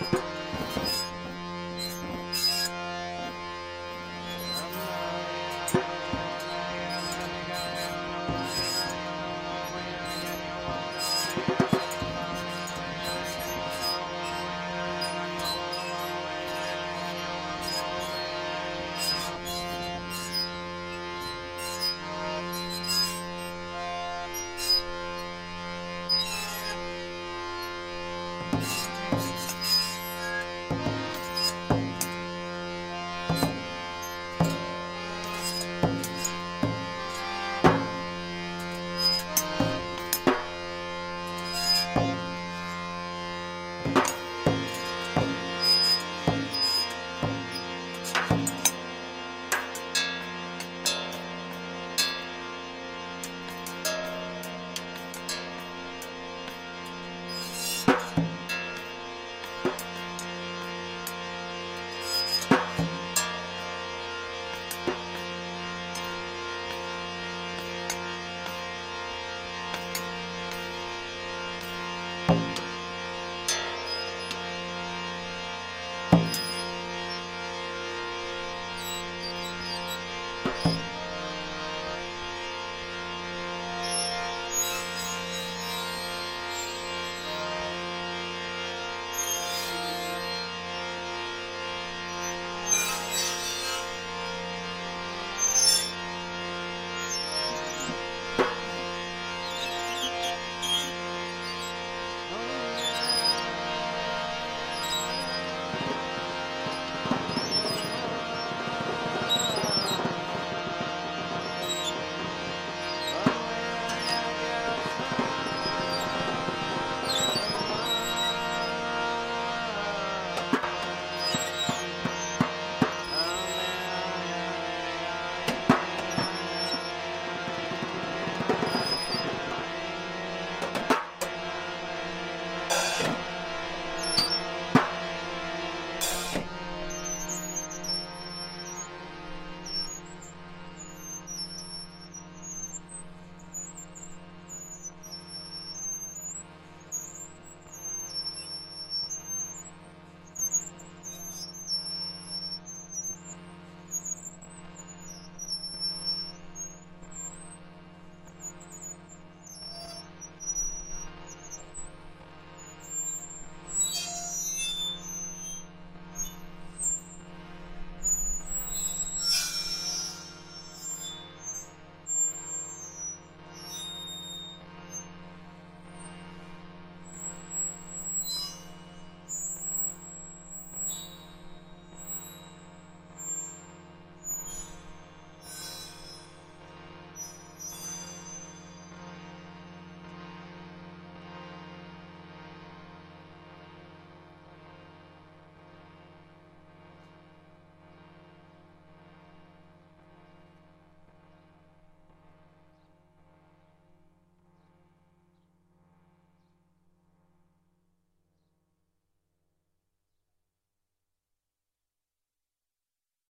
you